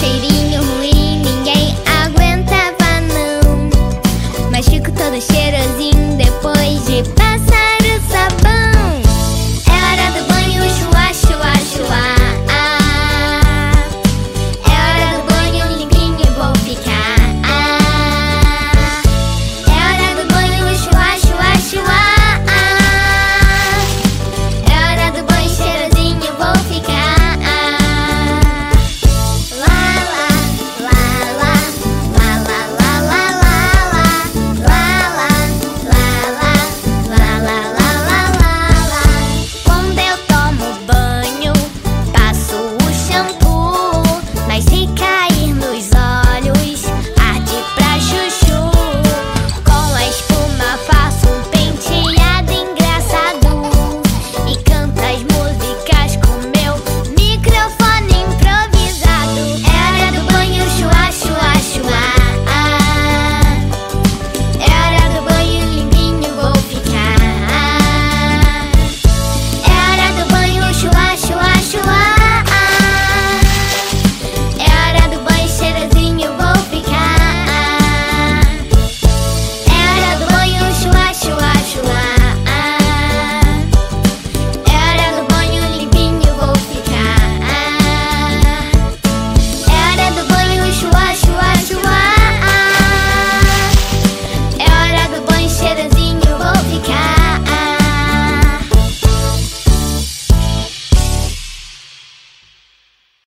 shady.